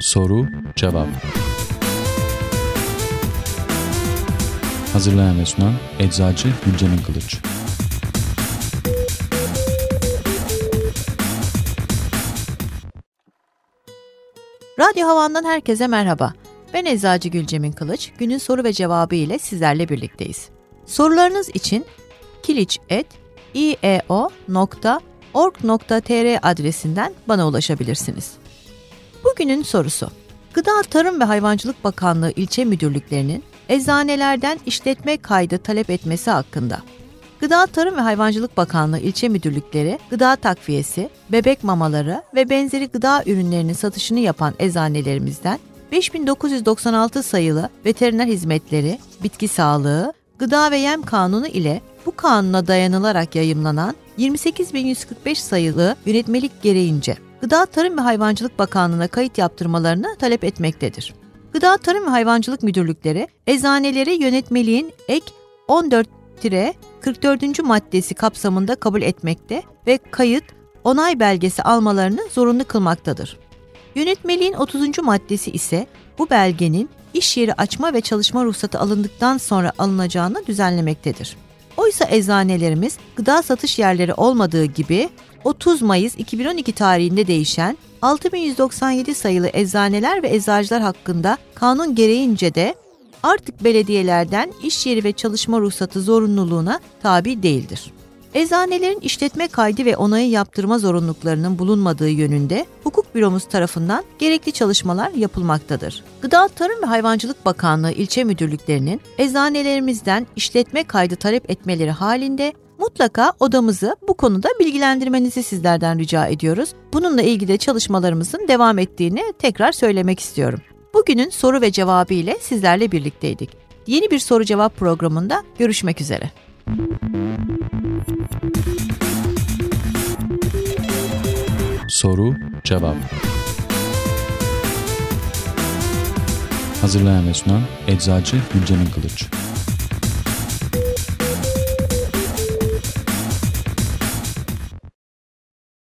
Soru Cevap Hazırlayan ve sunan Eczacı Gülcemin Kılıç Radyo Havan'dan herkese merhaba. Ben Eczacı Gülcemin Kılıç. Günün soru ve cevabı ile sizlerle birlikteyiz. Sorularınız için kiliç.ieo.org.tr adresinden bana ulaşabilirsiniz. Bugünün sorusu. Gıda Tarım ve Hayvancılık Bakanlığı ilçe müdürlüklerinin eczanelerden işletme kaydı talep etmesi hakkında. Gıda Tarım ve Hayvancılık Bakanlığı ilçe müdürlükleri gıda takviyesi, bebek mamaları ve benzeri gıda ürünlerinin satışını yapan eczanelerimizden 5996 sayılı veteriner hizmetleri, bitki sağlığı, gıda ve yem kanunu ile bu kanuna dayanılarak yayımlanan 28145 sayılı yönetmelik gereğince Gıda Tarım ve Hayvancılık Bakanlığı'na kayıt yaptırmalarını talep etmektedir. Gıda Tarım ve Hayvancılık Müdürlükleri eczaneleri yönetmeliğin ek 14 44. maddesi kapsamında kabul etmekte ve kayıt, onay belgesi almalarını zorunlu kılmaktadır. Yönetmeliğin 30. maddesi ise bu belgenin iş yeri açma ve çalışma ruhsatı alındıktan sonra alınacağını düzenlemektedir. Oysa eczanelerimiz gıda satış yerleri olmadığı gibi 30 Mayıs 2012 tarihinde değişen 6197 sayılı eczaneler ve eczacılar hakkında kanun gereğince de artık belediyelerden iş yeri ve çalışma ruhsatı zorunluluğuna tabi değildir. Eczanelerin işletme kaydı ve onayı yaptırma zorunluluklarının bulunmadığı yönünde hukuk büromuz tarafından gerekli çalışmalar yapılmaktadır. Gıda Tarım ve Hayvancılık Bakanlığı ilçe müdürlüklerinin eczanelerimizden işletme kaydı talep etmeleri halinde mutlaka odamızı bu konuda bilgilendirmenizi sizlerden rica ediyoruz. Bununla ilgili çalışmalarımızın devam ettiğini tekrar söylemek istiyorum. Bugünün soru ve cevabı ile sizlerle birlikteydik. Yeni bir soru cevap programında görüşmek üzere. Soru Cevap. Hazırlayan ve sunan Eczacı Gülcemin Kılıç